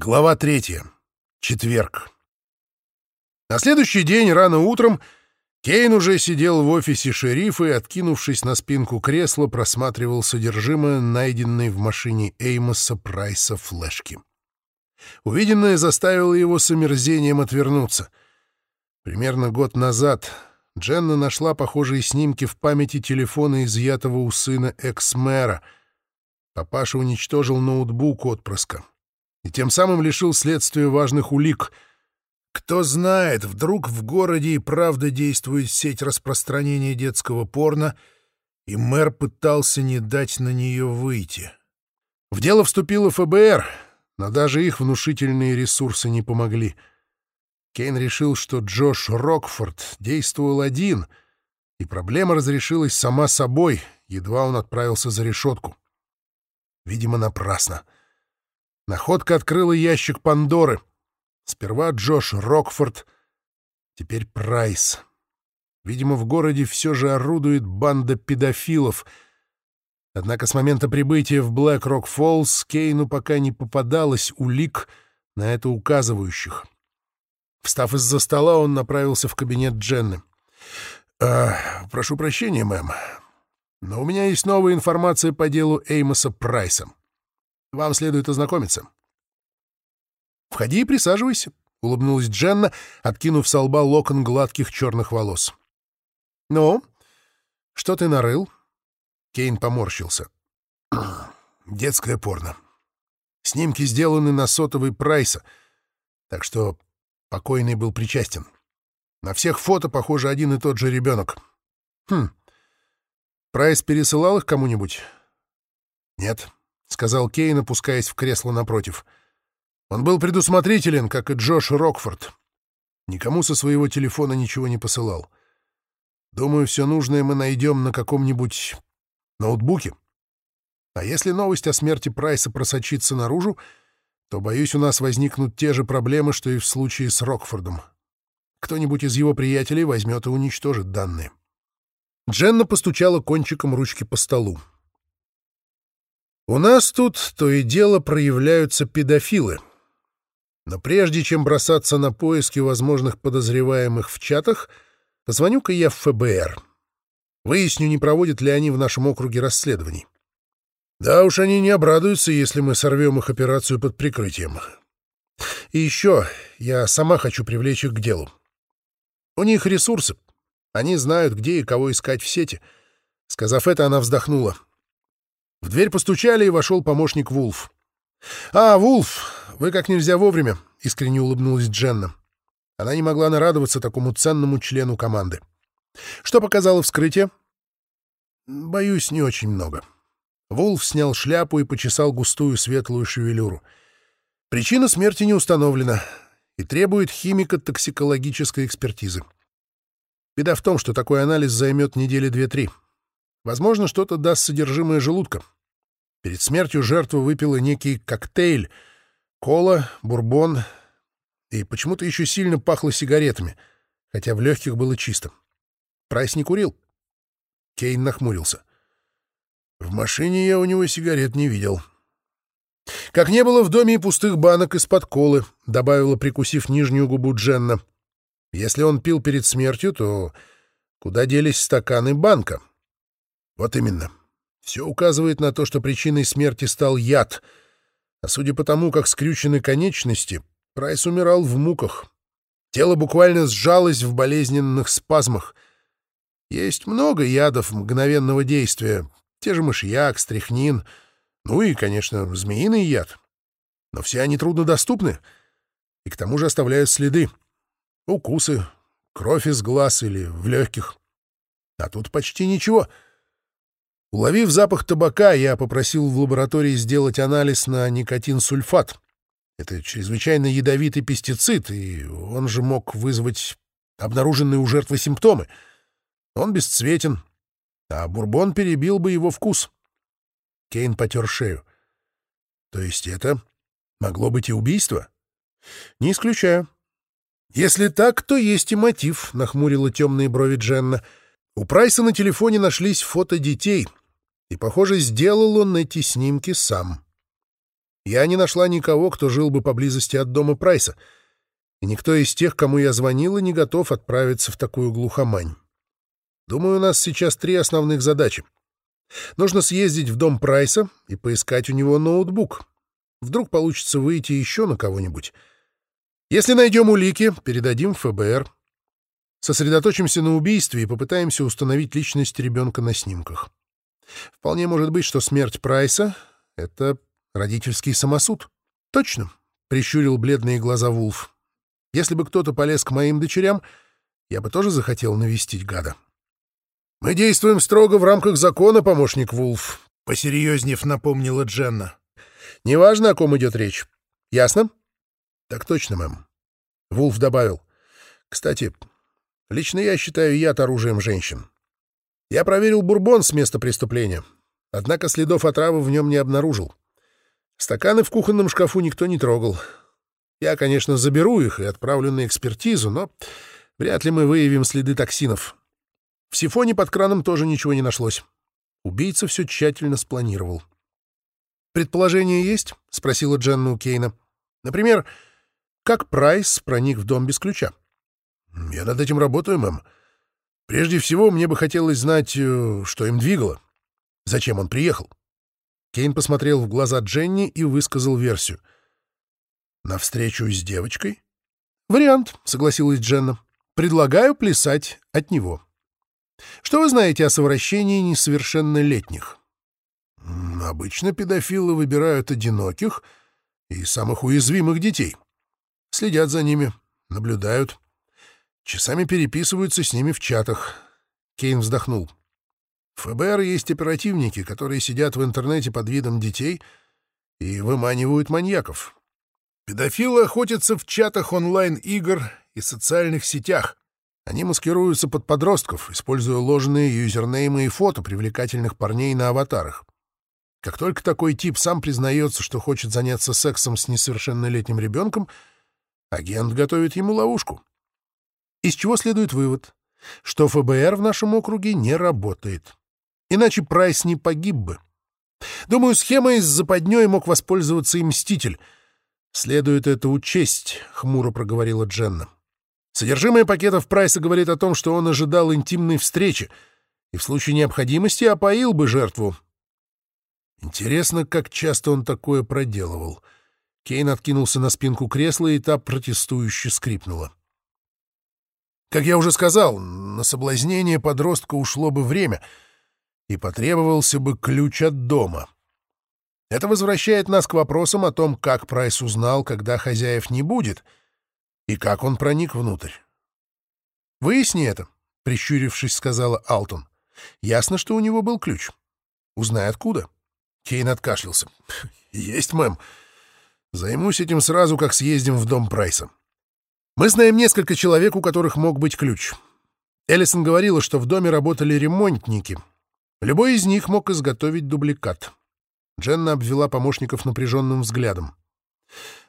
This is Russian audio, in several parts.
Глава третья. Четверг. На следующий день рано утром Кейн уже сидел в офисе шерифа и, откинувшись на спинку кресла, просматривал содержимое найденной в машине Эймоса Прайса флешки. Увиденное заставило его с омерзением отвернуться. Примерно год назад Дженна нашла похожие снимки в памяти телефона изъятого у сына экс-мэра. Папаша уничтожил ноутбук отпрыска и тем самым лишил следствия важных улик. Кто знает, вдруг в городе и правда действует сеть распространения детского порно, и мэр пытался не дать на нее выйти. В дело вступило ФБР, но даже их внушительные ресурсы не помогли. Кейн решил, что Джош Рокфорд действовал один, и проблема разрешилась сама собой, едва он отправился за решетку. Видимо, напрасно. — Находка открыла ящик Пандоры. Сперва Джош Рокфорд, теперь Прайс. Видимо, в городе все же орудует банда педофилов. Однако с момента прибытия в Блэк-Рок-Фоллс Кейну пока не попадалось улик, на это указывающих. Встав из-за стола, он направился в кабинет Дженны. «Э, «Прошу прощения, мэм, но у меня есть новая информация по делу Эймоса Прайса. Вам следует ознакомиться. «Входи и присаживайся», — улыбнулась Дженна, откинув со лба локон гладких черных волос. «Ну, что ты нарыл?» Кейн поморщился. «Детское порно. Снимки сделаны на сотовый Прайса, так что покойный был причастен. На всех фото, похоже, один и тот же ребенок. Хм. Прайс пересылал их кому-нибудь? Нет. — сказал Кейн, опускаясь в кресло напротив. Он был предусмотрителен, как и Джош Рокфорд. Никому со своего телефона ничего не посылал. Думаю, все нужное мы найдем на каком-нибудь ноутбуке. А если новость о смерти Прайса просочится наружу, то, боюсь, у нас возникнут те же проблемы, что и в случае с Рокфордом. Кто-нибудь из его приятелей возьмет и уничтожит данные. Дженна постучала кончиком ручки по столу. У нас тут то и дело проявляются педофилы. Но прежде чем бросаться на поиски возможных подозреваемых в чатах, позвоню-ка я в ФБР. Выясню, не проводят ли они в нашем округе расследований. Да уж они не обрадуются, если мы сорвем их операцию под прикрытием. И еще я сама хочу привлечь их к делу. У них ресурсы. Они знают, где и кого искать в сети. Сказав это, она вздохнула. — в дверь постучали, и вошел помощник Вулф. «А, Вулф, вы как нельзя вовремя», — искренне улыбнулась Дженна. Она не могла нарадоваться такому ценному члену команды. «Что показало вскрытие?» «Боюсь, не очень много». Вулф снял шляпу и почесал густую светлую шевелюру. «Причина смерти не установлена и требует химико-токсикологической экспертизы. Беда в том, что такой анализ займет недели две-три. Возможно, что-то даст содержимое желудка. Перед смертью жертва выпила некий коктейль — кола, бурбон, и почему-то еще сильно пахло сигаретами, хотя в легких было чисто. Прайс не курил. Кейн нахмурился. В машине я у него сигарет не видел. Как не было в доме и пустых банок из-под колы, добавила, прикусив нижнюю губу Дженна. Если он пил перед смертью, то куда делись стаканы банка? Вот именно. Все указывает на то, что причиной смерти стал яд. А судя по тому, как скрючены конечности, Прайс умирал в муках. Тело буквально сжалось в болезненных спазмах. Есть много ядов мгновенного действия. Те же мышьяк, стряхнин, ну и, конечно, змеиный яд. Но все они труднодоступны и к тому же оставляют следы. Укусы, кровь из глаз или в легких. А тут почти ничего — Уловив запах табака, я попросил в лаборатории сделать анализ на никотин-сульфат. Это чрезвычайно ядовитый пестицид, и он же мог вызвать обнаруженные у жертвы симптомы. Он бесцветен, а бурбон перебил бы его вкус. Кейн потер шею. То есть это могло быть и убийство? Не исключаю. Если так, то есть и мотив, — нахмурила темные брови Дженна. У Прайса на телефоне нашлись фото детей — и, похоже, сделал он эти снимки сам. Я не нашла никого, кто жил бы поблизости от дома Прайса, и никто из тех, кому я звонила, не готов отправиться в такую глухомань. Думаю, у нас сейчас три основных задачи. Нужно съездить в дом Прайса и поискать у него ноутбук. Вдруг получится выйти еще на кого-нибудь. Если найдем улики, передадим ФБР. Сосредоточимся на убийстве и попытаемся установить личность ребенка на снимках. Вполне может быть, что смерть Прайса — это родительский самосуд. Точно, — прищурил бледные глаза Вулф. Если бы кто-то полез к моим дочерям, я бы тоже захотел навестить гада. «Мы действуем строго в рамках закона, помощник Вулф», — посерьезнев напомнила Дженна. «Неважно, о ком идет речь. Ясно?» «Так точно, мэм». Вулф добавил. «Кстати, лично я считаю яд оружием женщин. Я проверил бурбон с места преступления, однако следов отравы в нем не обнаружил. Стаканы в кухонном шкафу никто не трогал. Я, конечно, заберу их и отправлю на экспертизу, но вряд ли мы выявим следы токсинов. В сифоне под краном тоже ничего не нашлось. Убийца все тщательно спланировал. «Предположение есть?» — спросила Дженна у Кейна. «Например, как Прайс проник в дом без ключа?» «Я над этим работаю, мэм. Прежде всего, мне бы хотелось знать, э, что им двигало. Зачем он приехал?» Кейн посмотрел в глаза Дженни и высказал версию. «На встречу с девочкой?» «Вариант», — согласилась Дженна. «Предлагаю плясать от него». Что вы знаете о совращении несовершеннолетних? Обычно педофилы выбирают одиноких и самых уязвимых детей. Следят за ними, наблюдают. Часами переписываются с ними в чатах. Кейн вздохнул. В ФБР есть оперативники, которые сидят в интернете под видом детей и выманивают маньяков. Педофилы охотятся в чатах онлайн-игр и социальных сетях. Они маскируются под подростков, используя ложные юзернеймы и фото привлекательных парней на аватарах. Как только такой тип сам признается, что хочет заняться сексом с несовершеннолетним ребенком, агент готовит ему ловушку. Из чего следует вывод, что ФБР в нашем округе не работает. Иначе Прайс не погиб бы. Думаю, схемой с западней мог воспользоваться и Мститель. Следует это учесть, — хмуро проговорила Дженна. Содержимое пакетов Прайса говорит о том, что он ожидал интимной встречи и в случае необходимости опоил бы жертву. Интересно, как часто он такое проделывал. Кейн откинулся на спинку кресла, и та протестующе скрипнула. Как я уже сказал, на соблазнение подростка ушло бы время, и потребовался бы ключ от дома. Это возвращает нас к вопросам о том, как Прайс узнал, когда хозяев не будет — и как он проник внутрь? «Выясни это», — прищурившись, сказала Алтон. «Ясно, что у него был ключ. Узнай, откуда». Кейн откашлялся. «Есть, мэм. Займусь этим сразу, как съездим в дом Прайса. Мы знаем несколько человек, у которых мог быть ключ. Эллисон говорила, что в доме работали ремонтники. Любой из них мог изготовить дубликат». Дженна обвела помощников напряженным взглядом.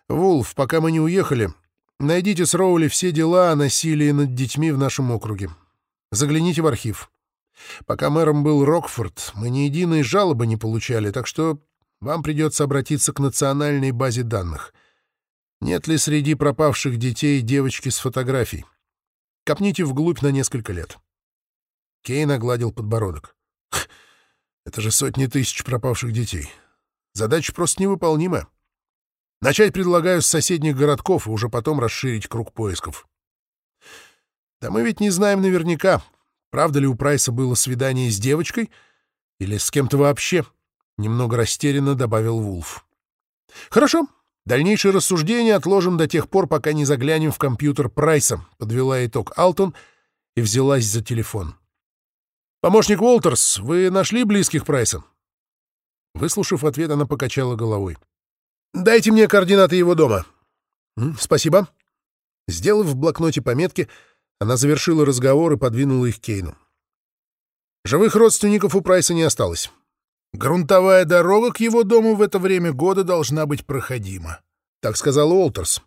«Вулф, пока мы не уехали, Найдите с Роули все дела о насилии над детьми в нашем округе. Загляните в архив. Пока мэром был Рокфорд, мы ни единой жалобы не получали, так что вам придется обратиться к национальной базе данных. Нет ли среди пропавших детей девочки с фотографией? Копните вглубь на несколько лет. Кейн огладил подбородок. Это же сотни тысяч пропавших детей. Задача просто невыполнимая. Начать предлагаю с соседних городков и уже потом расширить круг поисков. Да мы ведь не знаем наверняка, правда ли у Прайса было свидание с девочкой или с кем-то вообще, — немного растерянно добавил Вулф. Хорошо, дальнейшие рассуждения отложим до тех пор, пока не заглянем в компьютер Прайса, — подвела итог Алтон и взялась за телефон. «Помощник Уолтерс, вы нашли близких Прайса?» Выслушав ответ, она покачала головой. «Дайте мне координаты его дома». «Спасибо». Сделав в блокноте пометки, она завершила разговор и подвинула их Кейну. Живых родственников у Прайса не осталось. Грунтовая дорога к его дому в это время года должна быть проходима. Так сказал Уолтерс.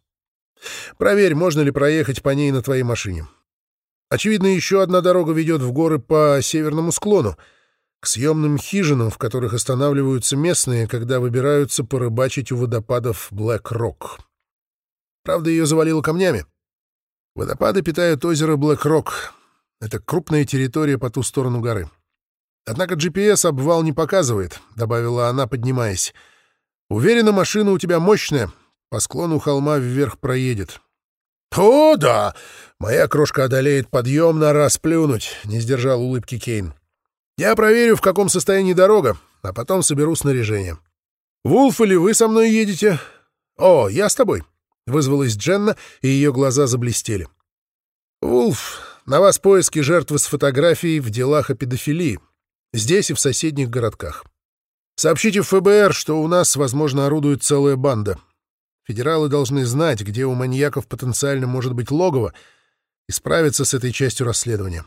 Проверь, можно ли проехать по ней на твоей машине. Очевидно, еще одна дорога ведет в горы по северному склону. к съемным хижинам, в которых останавливаются местные, когда выбираются порыбачить у водопадов Блэк-Рок. Правда, ее завалило камнями. Водопады питают озеро Блэк-Рок. Это крупная территория по ту сторону горы. Однако GPS обвал не показывает, — добавила она, поднимаясь. Уверена, машина у тебя мощная, по склону холма вверх проедет. «О, да! Моя крошка одолеет подъем на раз плюнуть», — не сдержал улыбки Кейн. Я проверю, в каком состоянии дорога, а потом соберу снаряжение. Вулф или вы со мной едете? О, я с тобой. Вызвалась Дженна, и ее глаза заблестели. Вулф, на вас поиски жертвы с фотографией в делах о педофилии. Здесь и в соседних городках. Сообщите в ФБР, что у нас, возможно, орудует целая банда. Федералы должны знать, где у маньяков потенциально может быть логово, и справиться с этой частью расследования.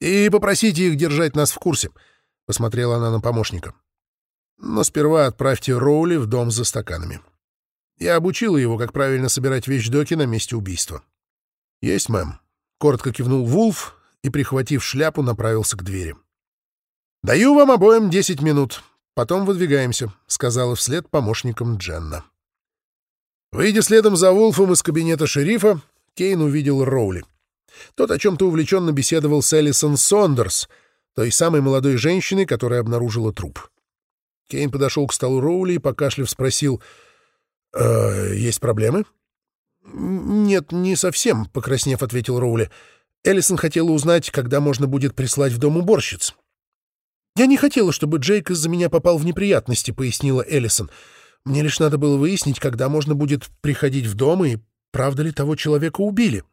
И попросите их держать нас в курсе», — посмотрела она на помощника. «Но сперва отправьте Роули в дом за стаканами. Я обучила его, как правильно собирать вещдоки на месте убийства». «Есть, мэм», — коротко кивнул Вулф и, прихватив шляпу, направился к двери. «Даю вам обоим десять минут, потом выдвигаемся», — сказала вслед помощникам Дженна. Выйдя следом за Вулфом из кабинета шерифа, Кейн увидел Роули. Тот о чем-то увлеченно беседовал с Элисон Сондерс, той самой молодой женщиной, которая обнаружила труп. Кейн подошел к столу Роули и, покашлив, спросил, «Э, «Есть проблемы?» «Нет, не совсем», — покраснев, ответил Роули. Элисон хотела узнать, когда можно будет прислать в дом уборщиц. «Я не хотела, чтобы Джейк из-за меня попал в неприятности», — пояснила Элисон. «Мне лишь надо было выяснить, когда можно будет приходить в дом и правда ли того человека убили».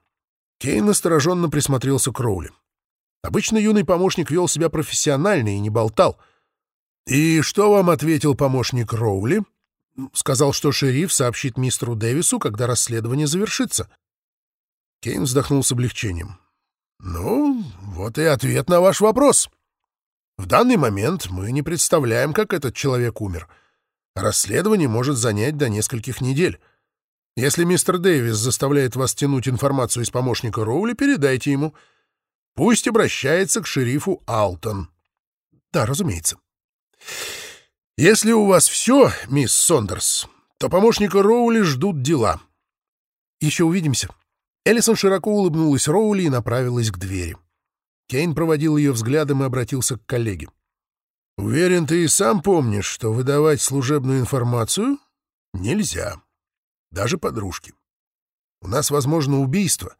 Кейн настороженно присмотрелся к Роули. Обычно юный помощник вел себя профессионально и не болтал. «И что вам ответил помощник Роули?» «Сказал, что шериф сообщит мистеру Дэвису, когда расследование завершится». Кейн вздохнул с облегчением. «Ну, вот и ответ на ваш вопрос. В данный момент мы не представляем, как этот человек умер. Расследование может занять до нескольких недель. Если мистер Дэвис заставляет вас тянуть информацию из помощника Роули, передайте ему. Пусть обращается к шерифу Алтон. Да, разумеется. Если у вас все, мисс Сондерс, то помощника Роули ждут дела. Еще увидимся. Эллисон широко улыбнулась Роули и направилась к двери. Кейн проводил ее взглядом и обратился к коллеге. «Уверен, ты и сам помнишь, что выдавать служебную информацию нельзя» даже подружки. У нас возможно убийство,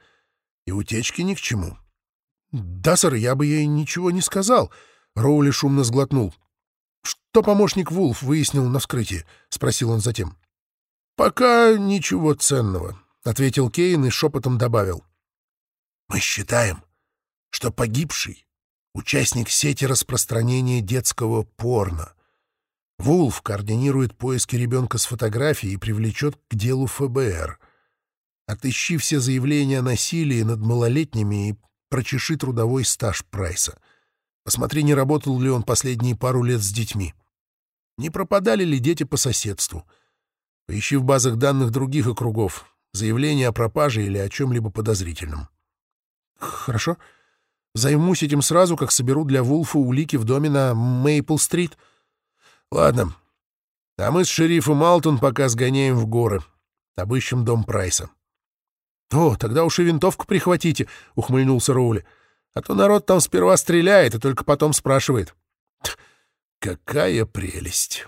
и утечки ни к чему. — Да, сэр, я бы ей ничего не сказал. Роули шумно сглотнул. — Что помощник Вулф выяснил на вскрытии? — спросил он затем. — Пока ничего ценного, — ответил Кейн и шепотом добавил. — Мы считаем, что погибший — участник сети распространения детского порно — Вулф координирует поиски ребенка с фотографией и привлечет к делу ФБР. Отыщи все заявления о насилии над малолетними и прочеши трудовой стаж Прайса. Посмотри, не работал ли он последние пару лет с детьми. Не пропадали ли дети по соседству. Поищи в базах данных других округов заявления о пропаже или о чем-либо подозрительном. Хорошо. Займусь этим сразу, как соберу для Вулфа улики в доме на Мейпл-стрит — Ладно. А мы с шерифом Алтон пока сгоняем в горы. Обыщем дом Прайса. — О, тогда уж и винтовку прихватите, — ухмыльнулся Роули. — А то народ там сперва стреляет и только потом спрашивает. — Какая прелесть!